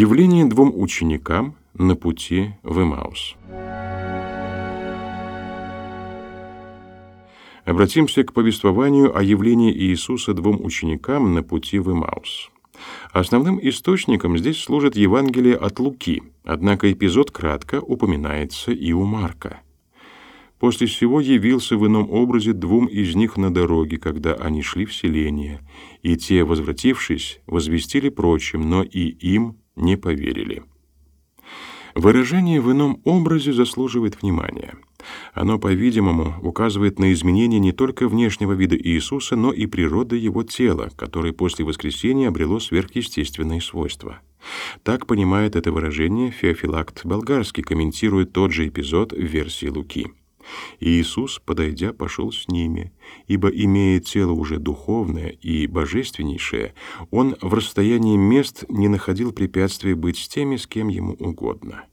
Явление двум ученикам на пути в Эмаус. Обратимся к повествованию о явлении Иисуса двум ученикам на пути в Эмаус. Основным источником здесь служит Евангелие от Луки, однако эпизод кратко упоминается и у Марка. После всего явился в ином образе двум из них на дороге, когда они шли в селение, и те, возвратившись, возвестили прочим, но и им не поверили. Выражение в ином образе заслуживает внимания. Оно, по-видимому, указывает на изменение не только внешнего вида Иисуса, но и природы его тела, которое после воскресения обрело сверхъестественные свойства. Так понимает это выражение Феофилакт Болгарский, комментируя тот же эпизод в версии Луки. И Иисус, подойдя, пошел с ними, ибо, имея тело уже духовное и божественнейшее, он в расстоянии мест не находил препятствия быть с теми, с кем ему угодно.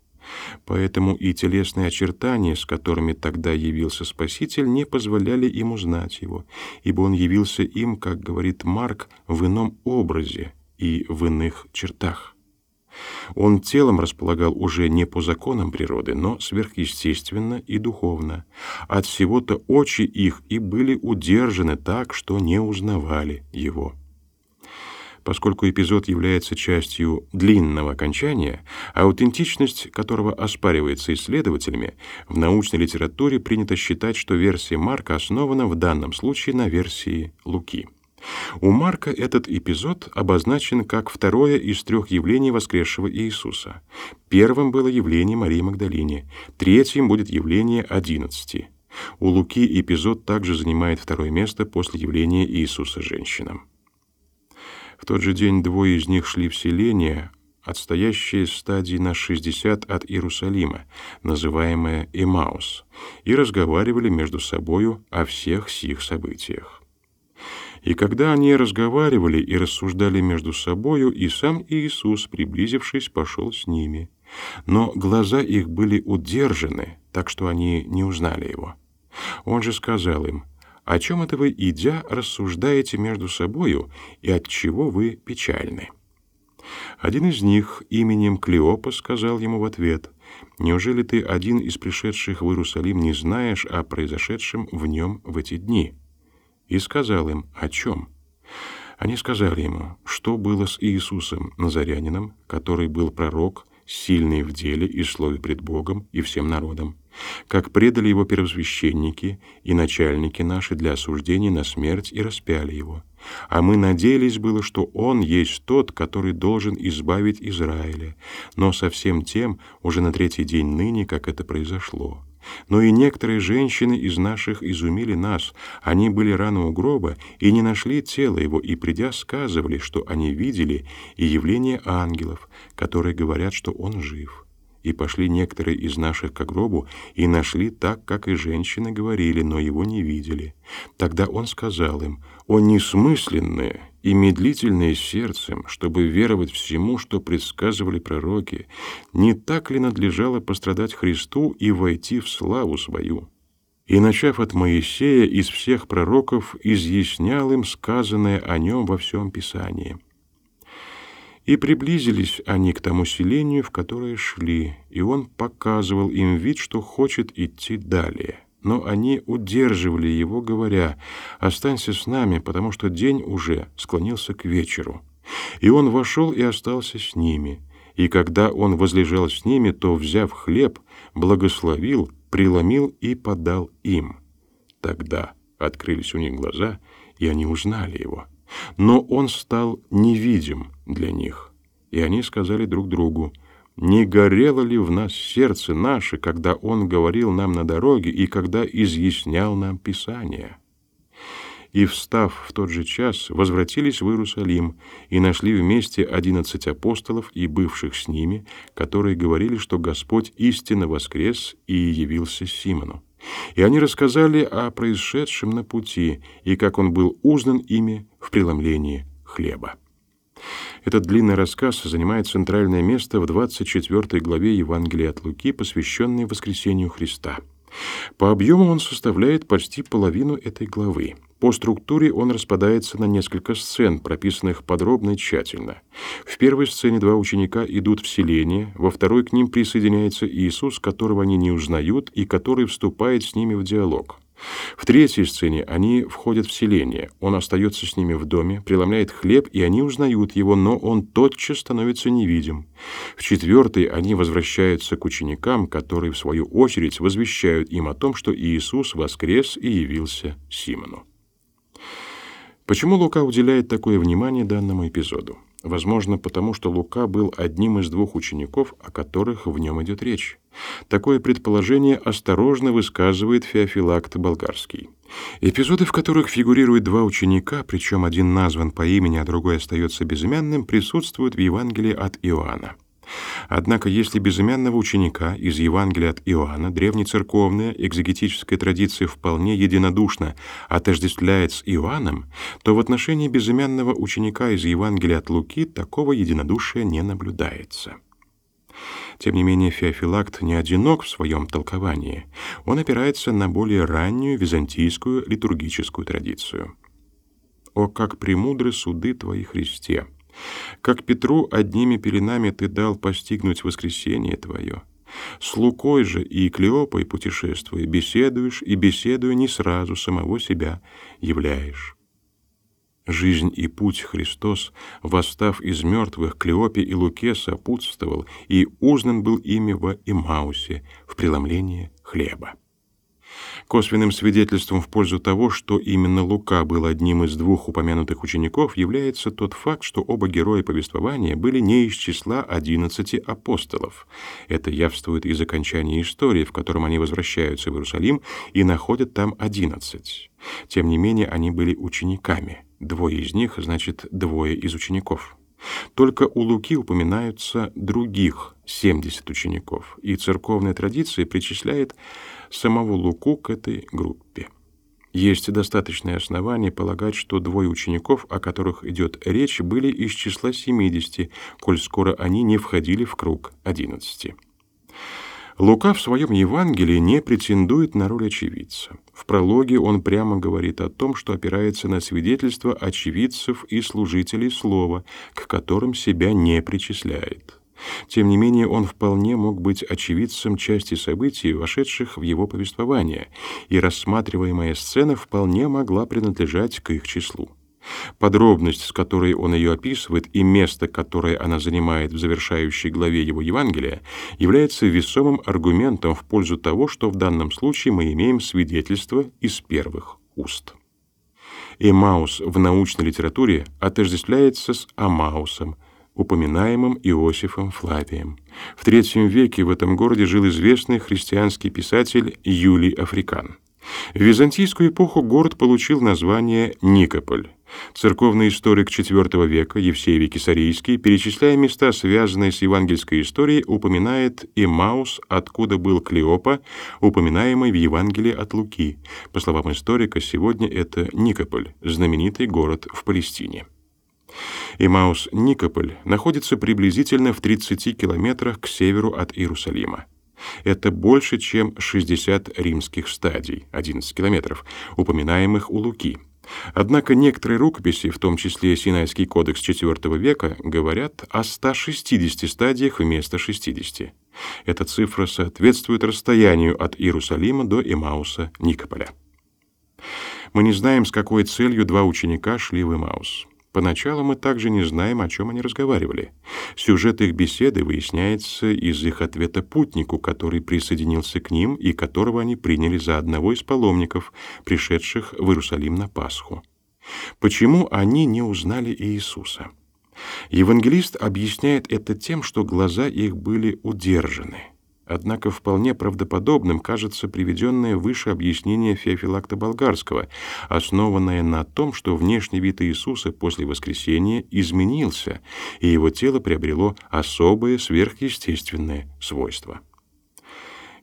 Поэтому и телесные очертания, с которыми тогда явился Спаситель, не позволяли им узнать его, ибо он явился им, как говорит Марк, в ином образе и в иных чертах. Он телом располагал уже не по законам природы, но сверхъестественно и духовно. От всего-то очи их и были удержаны так, что не узнавали его. Поскольку эпизод является частью длинного окончания, аутентичность которого оспаривается исследователями, в научной литературе принято считать, что версия Марка основана в данном случае на версии Луки. У Марка этот эпизод обозначен как второе из трех явлений воскресшего Иисуса. Первым было явление Марии Магдалине, третьим будет явление одиннадцати. У Луки эпизод также занимает второе место после явления Иисуса женщинам. В тот же день двое из них шли в селение, отстоящее стадии на 60 от Иерусалима, называемое Эмаус, и разговаривали между собою о всех сих событиях. И когда они разговаривали и рассуждали между собою, и сам Иисус, приблизившись, пошел с ними. Но глаза их были удержаны, так что они не узнали его. Он же сказал им, «О чем это вы, идя, рассуждаете между собою, и от чего вы печальны?» Один из них именем Клеопа сказал ему в ответ, «Неужели ты один из пришедших в Иерусалим не знаешь о произошедшем в нем в эти дни?» И сказал им, о чем. Они сказали ему, что было с Иисусом Назарянином, который был пророк, сильный в деле и слове пред Богом и всем народом, как предали его первосвященники и начальники наши для осуждения на смерть и распяли его. А мы надеялись было, что он есть тот, который должен избавить Израиля, но совсем тем уже на третий день ныне, как это произошло. Но и некоторые женщины из наших изумили нас. Они были рано у гроба и не нашли тела его, и, придя, сказывали, что они видели и явление ангелов, которые говорят, что он жив. И пошли некоторые из наших к гробу и нашли так, как и женщины говорили, но его не видели. Тогда он сказал им, «О несмысленное и медлительное сердцем, чтобы веровать всему, что предсказывали пророки, не так ли надлежало пострадать Христу и войти в славу свою?» И, начав от Моисея, из всех пророков изъяснял им сказанное о нем во всем Писании. И приблизились они к тому селению, в которое шли, и он показывал им вид, что хочет идти далее. Но они удерживали его, говоря, «Останься с нами, потому что день уже склонился к вечеру». И он вошел и остался с ними. И когда он возлежал с ними, то, взяв хлеб, благословил, преломил и подал им. Тогда открылись у них глаза, и они узнали его но он стал невидим для них. И они сказали друг другу, «Не горело ли в нас сердце наше, когда он говорил нам на дороге и когда изъяснял нам Писание?» И, встав в тот же час, возвратились в Иерусалим и нашли вместе одиннадцать апостолов и бывших с ними, которые говорили, что Господь истинно воскрес и явился Симону. И они рассказали о происшедшем на пути и как он был узнан ими в преломлении хлеба. Этот длинный рассказ занимает центральное место в 24 главе Евангелия от Луки, посвященной воскресению Христа. По объему он составляет почти половину этой главы. По структуре он распадается на несколько сцен, прописанных подробно и тщательно. В первой сцене два ученика идут в селение, во второй к ним присоединяется Иисус, которого они не узнают и который вступает с ними в диалог. В третьей сцене они входят в селение. Он остается с ними в доме, преломляет хлеб, и они узнают его, но он тотчас становится невидим. В четвертой они возвращаются к ученикам, которые, в свою очередь, возвещают им о том, что Иисус воскрес и явился Симону. Почему Лука уделяет такое внимание данному эпизоду? Возможно, потому что Лука был одним из двух учеников, о которых в нем идет речь. Такое предположение осторожно высказывает Феофилакт Болгарский. Эпизоды, в которых фигурируют два ученика, причем один назван по имени, а другой остается безымянным, присутствуют в Евангелии от Иоанна. Однако, если безымянного ученика из Евангелия от Иоанна древнецерковная экзегетическая традиция вполне единодушно отождествляет с Иоанном, то в отношении безымянного ученика из Евангелия от Луки такого единодушия не наблюдается. Тем не менее, Феофилакт не одинок в своем толковании. Он опирается на более раннюю византийскую литургическую традицию. «О, как премудры суды Твои, Христе! Как Петру одними пеленами ты дал постигнуть воскресение твое. С Лукой же и Клеопой путешествуя, беседуешь и, беседуя, не сразу самого себя являешь. Жизнь и путь Христос, восстав из мертвых, Клеопе и Луке сопутствовал, и узнан был ими во Имаусе в преломлении хлеба. Косвенным свидетельством в пользу того, что именно Лука был одним из двух упомянутых учеников, является тот факт, что оба героя повествования были не из числа одиннадцати апостолов. Это явствует из окончания истории, в котором они возвращаются в Иерусалим и находят там одиннадцать. Тем не менее, они были учениками. Двое из них, значит, двое из учеников. Только у Луки упоминаются других 70 учеников, и церковная традиция причисляет самого Луку к этой группе. Есть достаточные основания полагать, что двое учеников, о которых идет речь, были из числа 70, коль скоро они не входили в круг 11. Лука в своем Евангелии не претендует на роль очевидца. В прологе он прямо говорит о том, что опирается на свидетельства очевидцев и служителей слова, к которым себя не причисляет. Тем не менее, он вполне мог быть очевидцем части событий, вошедших в его повествование, и рассматриваемая сцена вполне могла принадлежать к их числу. Подробность, с которой он ее описывает, и место, которое она занимает в завершающей главе его Евангелия, является весомым аргументом в пользу того, что в данном случае мы имеем свидетельство из первых уст. Эмаус в научной литературе отождествляется с Амаусом, упоминаемым Иосифом Флавием. В III веке в этом городе жил известный христианский писатель Юлий Африкан. В византийскую эпоху город получил название Никополь. Церковный историк IV века Евсевий Кесарийский, перечисляя места, связанные с евангельской историей, упоминает Имаус, откуда был Клеопа, упоминаемый в Евангелии от Луки. По словам историка, сегодня это Никополь, знаменитый город в Палестине. Имаус Никополь находится приблизительно в 30 километрах к северу от Иерусалима. Это больше, чем 60 римских стадий, 11 километров, упоминаемых у Луки. Однако некоторые рукописи, в том числе Синайский кодекс IV века, говорят о 160 стадиях вместо 60. Эта цифра соответствует расстоянию от Иерусалима до Эмауса Никополя. Мы не знаем, с какой целью два ученика шли в Эмаус. Поначалу мы также не знаем, о чем они разговаривали. Сюжет их беседы выясняется из их ответа путнику, который присоединился к ним и которого они приняли за одного из паломников, пришедших в Иерусалим на Пасху. Почему они не узнали Иисуса? Евангелист объясняет это тем, что глаза их были удержаны – Однако вполне правдоподобным кажется приведенное выше объяснение Феофилакта Болгарского, основанное на том, что внешний вид Иисуса после воскресения изменился, и его тело приобрело особые сверхъестественные свойства.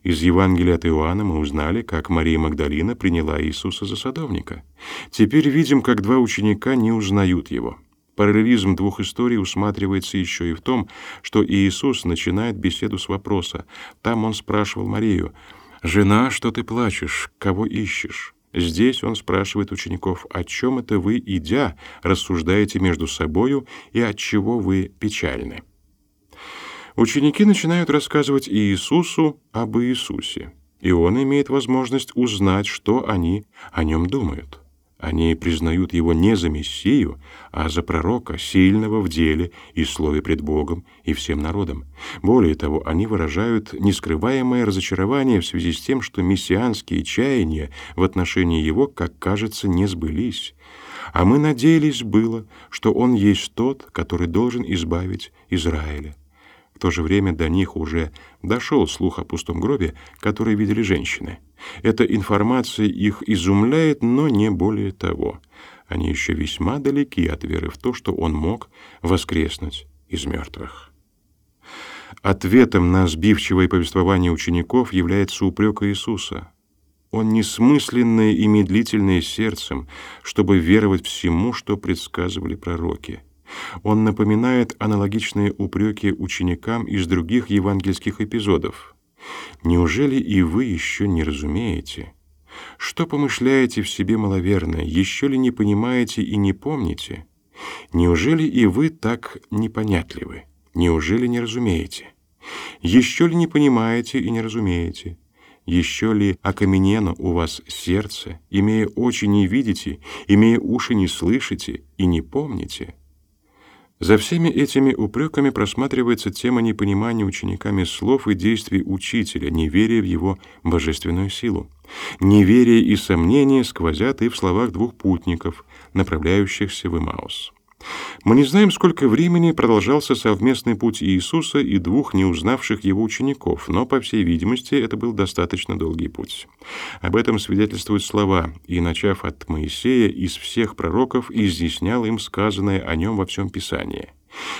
Из Евангелия от Иоанна мы узнали, как Мария Магдалина приняла Иисуса за садовника. Теперь видим, как два ученика не узнают его. Параллелизм двух историй усматривается еще и в том, что Иисус начинает беседу с вопроса. Там он спрашивал Марию, «Жена, что ты плачешь? Кого ищешь?» Здесь он спрашивает учеников, о чем это вы, идя, рассуждаете между собою и от чего вы печальны. Ученики начинают рассказывать Иисусу об Иисусе, и он имеет возможность узнать, что они о нем думают. Они признают его не за Мессию, а за пророка, сильного в деле и слове пред Богом и всем народом. Более того, они выражают нескрываемое разочарование в связи с тем, что мессианские чаяния в отношении его, как кажется, не сбылись. А мы надеялись было, что он есть тот, который должен избавить Израиля. В то же время до них уже дошел слух о пустом гробе, который видели женщины. Эта информация их изумляет, но не более того. Они еще весьма далеки от веры в то, что он мог воскреснуть из мертвых. Ответом на сбивчивое повествование учеников является упрек Иисуса. Он несмысленное и медлительное сердцем, чтобы веровать всему, что предсказывали пророки. Он напоминает аналогичные упреки ученикам из других евангельских эпизодов. Неужели и вы еще не разумеете? Что помышляете в себе маловерное, еще ли не понимаете и не помните? Неужели и вы так непонятливы? Неужели не разумеете? Еще ли не понимаете и не разумеете? Еще ли окаменено у вас сердце, имея очи не видите, имея уши не слышите и не помните? За всеми этими упреками просматривается тема непонимания учениками слов и действий учителя, неверия в его божественную силу. Неверие и сомнение сквозят и в словах двух путников, направляющихся в Имаус. Мы не знаем, сколько времени продолжался совместный путь Иисуса и двух не узнавших его учеников, но, по всей видимости, это был достаточно долгий путь. Об этом свидетельствуют слова «И, начав от Моисея, из всех пророков изъяснял им сказанное о нем во всем Писании».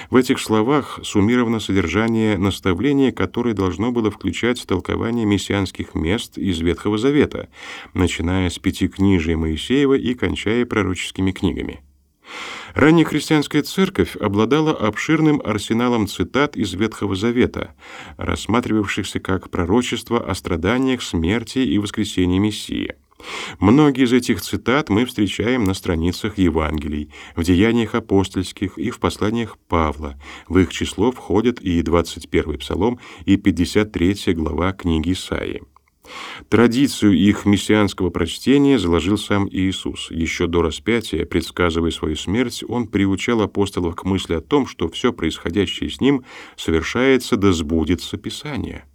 В этих словах суммировано содержание наставления, которое должно было включать толкование мессианских мест из Ветхого Завета, начиная с Пятикнижия Моисеева и кончая пророческими книгами. Ранняя христианская церковь обладала обширным арсеналом цитат из Ветхого Завета, рассматривавшихся как пророчество о страданиях, смерти и воскресении Мессии. Многие из этих цитат мы встречаем на страницах Евангелий, в деяниях апостольских и в посланиях Павла. В их число входят и 21 Псалом, и 53 глава книги Исаии. Традицию их мессианского прочтения заложил сам Иисус. Еще до распятия, предсказывая свою смерть, он приучал апостолов к мысли о том, что все происходящее с ним совершается да сбудется Писание.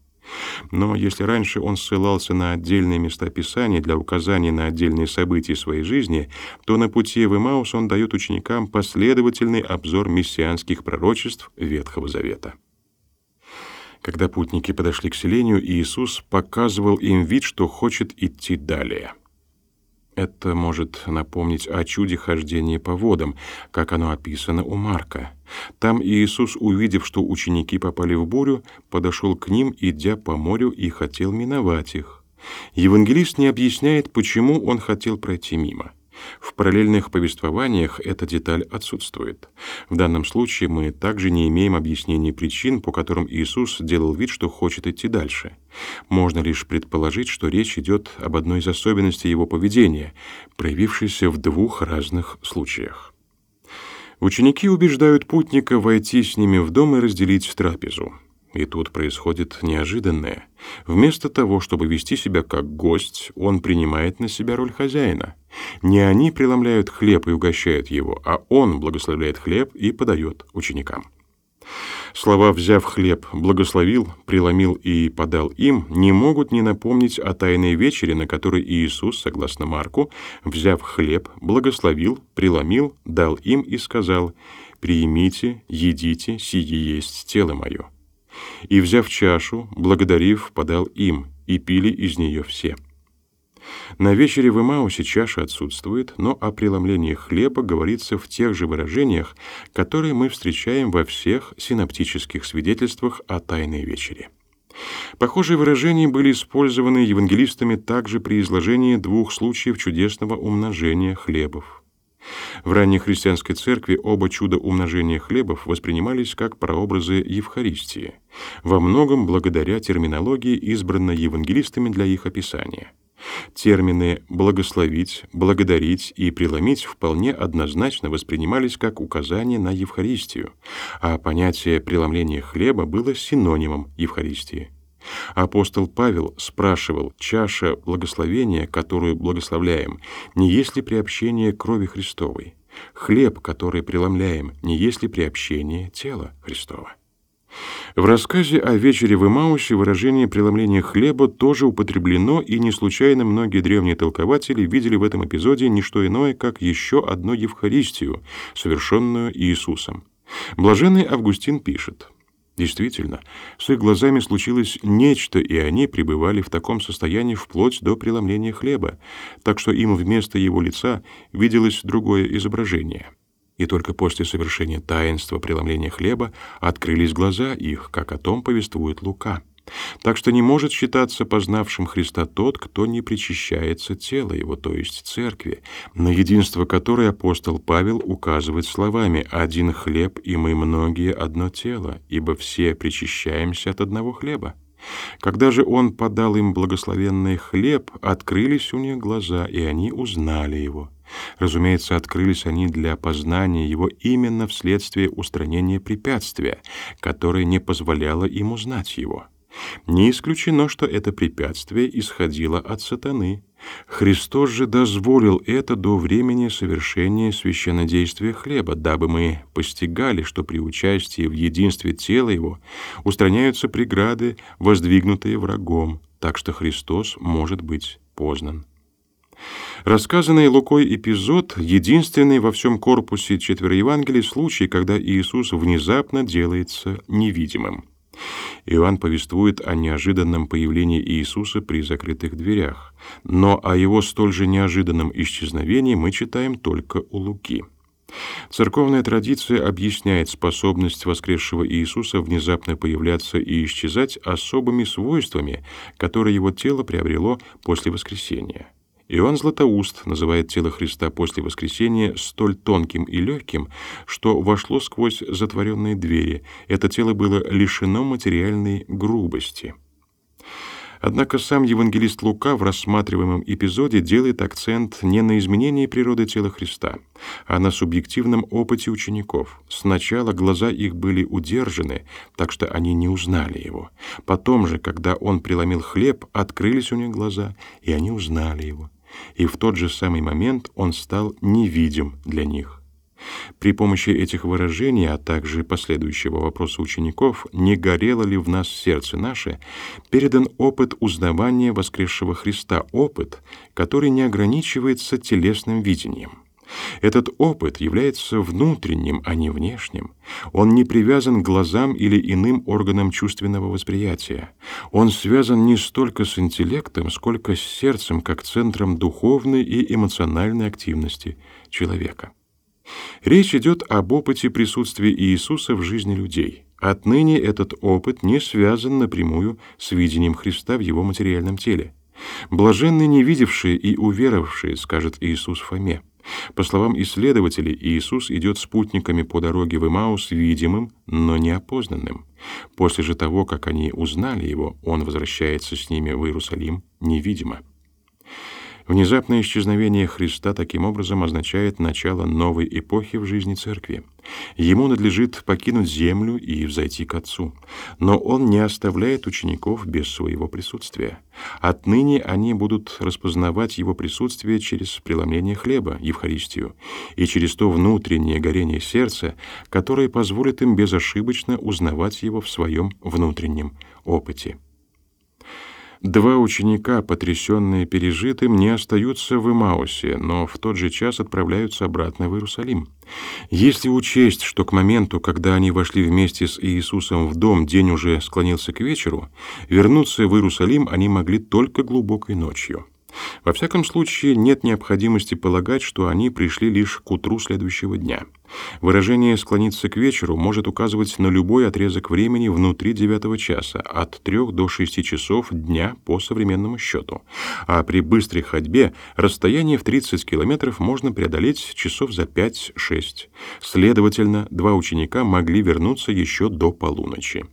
Но если раньше он ссылался на отдельные места Писания для указания на отдельные события своей жизни, то на пути в Имаус он дает ученикам последовательный обзор мессианских пророчеств Ветхого Завета. Когда путники подошли к селению, Иисус показывал им вид, что хочет идти далее. Это может напомнить о чуде хождения по водам, как оно описано у Марка. Там Иисус, увидев, что ученики попали в бурю, подошел к ним, идя по морю, и хотел миновать их. Евангелист не объясняет, почему он хотел пройти мимо. В параллельных повествованиях эта деталь отсутствует. В данном случае мы также не имеем объяснения причин, по которым Иисус делал вид, что хочет идти дальше. Можно лишь предположить, что речь идет об одной из особенностей его поведения, проявившейся в двух разных случаях. Ученики убеждают путника войти с ними в дом и разделить трапезу. И тут происходит неожиданное. Вместо того, чтобы вести себя как гость, он принимает на себя роль хозяина. Не они преломляют хлеб и угощают его, а он благословляет хлеб и подает ученикам. Слова «взяв хлеб, благословил, преломил и подал им» не могут не напомнить о тайной вечере, на которой Иисус, согласно Марку, взяв хлеб, благословил, преломил, дал им и сказал «Приимите, едите, сие есть тело мое». И, взяв чашу, благодарив, подал им, и пили из нее все. На вечере в Имаусе чаша отсутствует, но о преломлении хлеба говорится в тех же выражениях, которые мы встречаем во всех синоптических свидетельствах о Тайной вечере. Похожие выражения были использованы евангелистами также при изложении двух случаев чудесного умножения хлебов. В ранней христианской церкви оба чуда умножения хлебов воспринимались как прообразы Евхаристии, во многом благодаря терминологии, избранной евангелистами для их описания. Термины «благословить», «благодарить» и «преломить» вполне однозначно воспринимались как указание на Евхаристию, а понятие преломления хлеба было синонимом Евхаристии. Апостол Павел спрашивал, чаша благословения, которую благословляем, не есть ли приобщение крови Христовой? Хлеб, который преломляем, не есть ли приобщение тела Христова? В рассказе о вечере в Имаусе выражение преломления хлеба тоже употреблено, и не случайно многие древние толкователи видели в этом эпизоде не что иное, как еще одну Евхаристию, совершенную Иисусом. Блаженный Августин пишет: Действительно, с их глазами случилось нечто, и они пребывали в таком состоянии вплоть до преломления хлеба, так что им вместо его лица виделось другое изображение. И только после совершения таинства преломления хлеба открылись глаза их, как о том повествует Лука. Так что не может считаться познавшим Христа тот, кто не причащается тела его, то есть церкви, на единство которой апостол Павел указывает словами «один хлеб, и мы многие одно тело, ибо все причащаемся от одного хлеба». Когда же он подал им благословенный хлеб, открылись у них глаза, и они узнали его. Разумеется, открылись они для познания его именно вследствие устранения препятствия, которое не позволяло им узнать его. Не исключено, что это препятствие исходило от сатаны. Христос же дозволил это до времени совершения священнодействия хлеба, дабы мы постигали, что при участии в единстве тела его устраняются преграды, воздвигнутые врагом, так что Христос может быть познан. Рассказанный Лукой эпизод — единственный во всем корпусе четвероевангелий случай, когда Иисус внезапно делается невидимым. Иоанн повествует о неожиданном появлении Иисуса при закрытых дверях, но о его столь же неожиданном исчезновении мы читаем только у Луки. Церковная традиция объясняет способность воскресшего Иисуса внезапно появляться и исчезать особыми свойствами, которые его тело приобрело после воскресения. Иоанн Златоуст называет тело Христа после воскресения столь тонким и легким, что вошло сквозь затворенные двери. Это тело было лишено материальной грубости. Однако сам евангелист Лука в рассматриваемом эпизоде делает акцент не на изменении природы тела Христа, а на субъективном опыте учеников. Сначала глаза их были удержаны, так что они не узнали его. Потом же, когда он преломил хлеб, открылись у них глаза, и они узнали его и в тот же самый момент он стал невидим для них. При помощи этих выражений, а также последующего вопроса учеников, не горело ли в нас сердце наше, передан опыт узнавания воскресшего Христа, опыт, который не ограничивается телесным видением. Этот опыт является внутренним, а не внешним. Он не привязан к глазам или иным органам чувственного восприятия. Он связан не столько с интеллектом, сколько с сердцем, как центром духовной и эмоциональной активности человека. Речь идет об опыте присутствия Иисуса в жизни людей. Отныне этот опыт не связан напрямую с видением Христа в его материальном теле. Блаженны не видевшие и уверовавшие, скажет Иисус Фоме. По словам исследователей, Иисус идет спутниками по дороге в Имаус видимым, но неопознанным. После же того, как они узнали его, он возвращается с ними в Иерусалим невидимо. Внезапное исчезновение Христа таким образом означает начало новой эпохи в жизни церкви. Ему надлежит покинуть землю и взойти к Отцу, но он не оставляет учеников без своего присутствия. Отныне они будут распознавать его присутствие через преломление хлеба, Евхаристию, и через то внутреннее горение сердца, которое позволит им безошибочно узнавать его в своем внутреннем опыте. Два ученика, потрясенные пережитым, не остаются в Имаусе, но в тот же час отправляются обратно в Иерусалим. Если учесть, что к моменту, когда они вошли вместе с Иисусом в дом, день уже склонился к вечеру, вернуться в Иерусалим они могли только глубокой ночью. Во всяком случае, нет необходимости полагать, что они пришли лишь к утру следующего дня. Выражение «склониться к вечеру» может указывать на любой отрезок времени внутри девятого часа, от 3 до 6 часов дня по современному счету. А при быстрой ходьбе расстояние в 30 километров можно преодолеть часов за 5-6. Следовательно, два ученика могли вернуться еще до полуночи.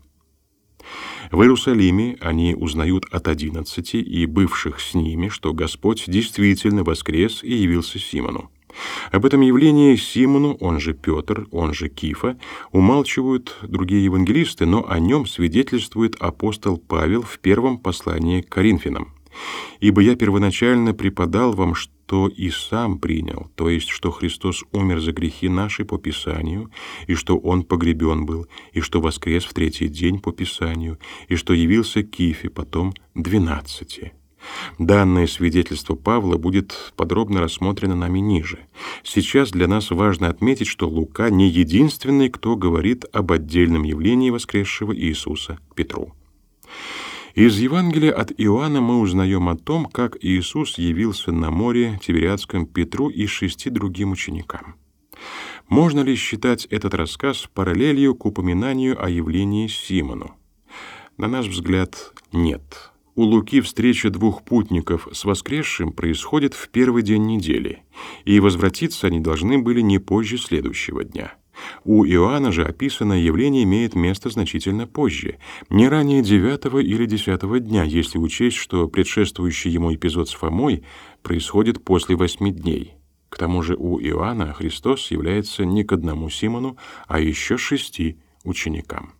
В Иерусалиме они узнают от одиннадцати и бывших с ними, что Господь действительно воскрес и явился Симону. Об этом явлении Симону, он же Петр, он же Кифа, умалчивают другие евангелисты, но о нем свидетельствует апостол Павел в первом послании к Коринфянам. «Ибо я первоначально преподал вам, что и сам принял, то есть, что Христос умер за грехи наши по Писанию, и что Он погребен был, и что воскрес в третий день по Писанию, и что явился Кифе, потом двенадцати». Данное свидетельство Павла будет подробно рассмотрено нами ниже. Сейчас для нас важно отметить, что Лука не единственный, кто говорит об отдельном явлении воскресшего Иисуса Петру. Из Евангелия от Иоанна мы узнаем о том, как Иисус явился на море Тивериадском Петру и шести другим ученикам. Можно ли считать этот рассказ параллелью к упоминанию о явлении Симону? На наш взгляд, нет. У Луки встреча двух путников с воскресшим происходит в первый день недели, и возвратиться они должны были не позже следующего дня. У Иоанна же описанное явление имеет место значительно позже, не ранее девятого или десятого дня, если учесть, что предшествующий ему эпизод с Фомой происходит после восьми дней. К тому же у Иоанна Христос является не к одному Симону, а еще шести ученикам.